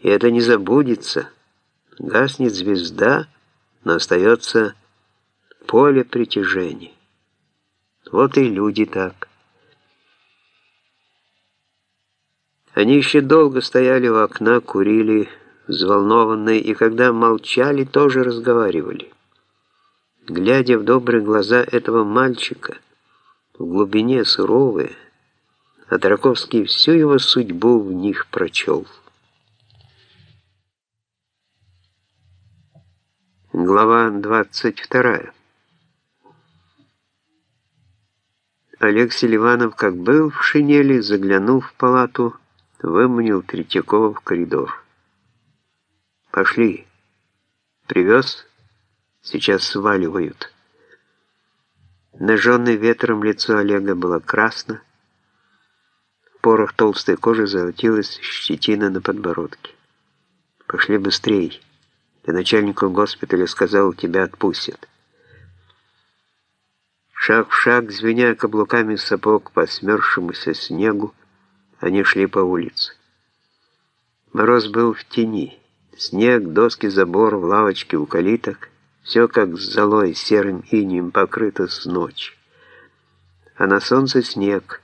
И это не забудется. Гаснет звезда, но остается поле притяжения. Вот и люди так. Они еще долго стояли у окна, курили, взволнованные, и когда молчали, тоже разговаривали. Глядя в добрые глаза этого мальчика, в глубине суровые, а Траковский всю его судьбу в них прочел. Глава 22. Олег Селиванов, как был в шинели, заглянув в палату, выманил Третьякова в коридор. «Пошли. Привез? Сейчас сваливают». Нажженное ветром лицо Олега было красно, порох толстой кожи золотилась щетина на подбородке. «Пошли быстрей». Ты начальнику госпиталя сказал, тебя отпустят. Шаг в шаг, звеня каблуками сапог по смерзшемуся снегу, они шли по улице. Мороз был в тени. Снег, доски забора, в лавочке у калиток — все как с золой серым инием покрыто с ночи. А на солнце снег,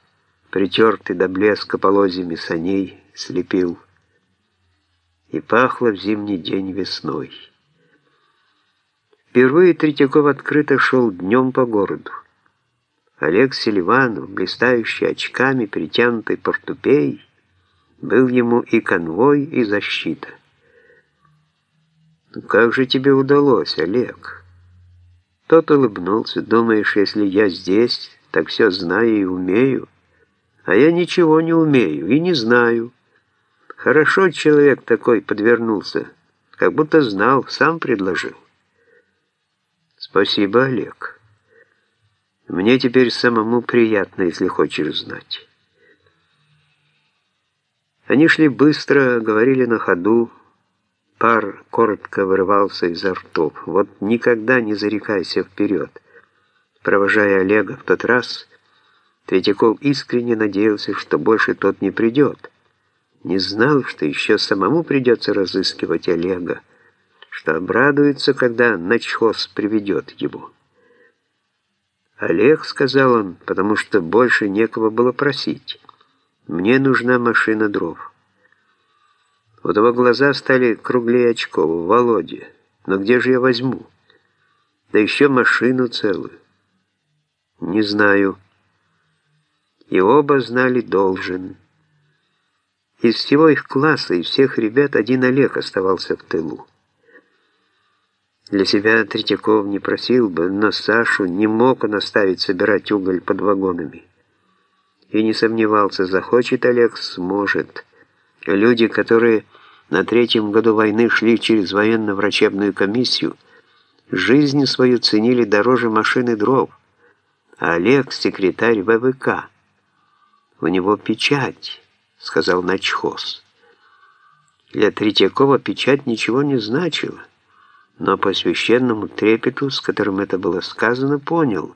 притертый до блеска полозьями саней, слепил и пахло в зимний день весной. Впервые Третьяков открыто шел днем по городу. Олег Селиванов, блистающий очками, притянутый портупей, был ему и конвой, и защита. «Ну как же тебе удалось, Олег?» Тот улыбнулся, думаешь, если я здесь, так все знаю и умею, а я ничего не умею и не знаю. Хорошо человек такой подвернулся, как будто знал, сам предложил. Спасибо, Олег. Мне теперь самому приятно, если хочешь знать. Они шли быстро, говорили на ходу. Пар коротко вырывался изо ртов. Вот никогда не зарекайся вперед. Провожая Олега в тот раз, Третьяков искренне надеялся, что больше тот не придет не знал, что еще самому придется разыскивать Олега, что обрадуется, когда начхоз приведет его. «Олег», — сказал он, потому что больше некого было просить, — «мне нужна машина дров». У того глаза стали круглее очков. «Володя, но где же я возьму? Да еще машину целую». «Не знаю». И оба знали «должен». Из всего их класса и всех ребят один Олег оставался в тылу. Для себя Третьяков не просил бы, но Сашу не мог он оставить собирать уголь под вагонами. И не сомневался, захочет Олег, сможет. Люди, которые на третьем году войны шли через военно-врачебную комиссию, жизнь свою ценили дороже машины дров. А Олег — секретарь ВВК. У него печать сказал начхоз. Для Третьякова печать ничего не значила, но по священному трепету, с которым это было сказано, понял,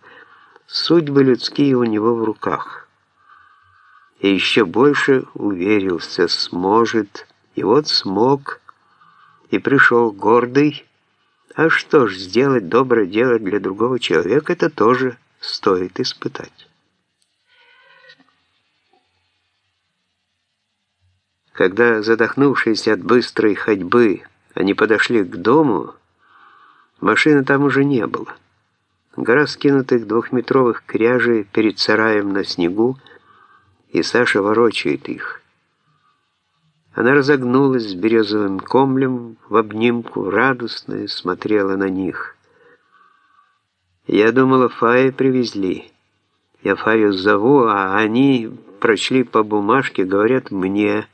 судьбы людские у него в руках. И еще больше уверился, сможет, и вот смог, и пришел гордый, а что ж, сделать доброе дело для другого человека, это тоже стоит испытать. Когда, задохнувшись от быстрой ходьбы, они подошли к дому, машины там уже не было. Гора скинутых двухметровых кряжей перед сараем на снегу, и Саша ворочает их. Она разогнулась с березовым комлем в обнимку, радостная, смотрела на них. Я думала, Фая привезли. Я Фаю зову, а они прочли по бумажке, говорят мне...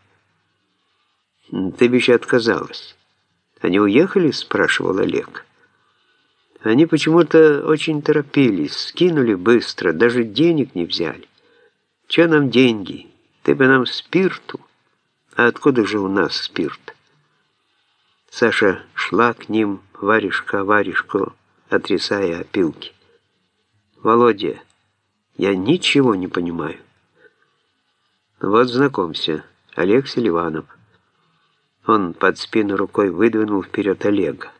«Ты еще отказалась». «Они уехали?» – спрашивал Олег. Они почему-то очень торопились, скинули быстро, даже денег не взяли. Че нам деньги? Ты бы нам спирту. А откуда же у нас спирт? Саша шла к ним, варежка варежку, отрисая опилки. «Володя, я ничего не понимаю». «Вот знакомься, Олег Селиванов». Он под спину рукой выдвинул вперед Олега.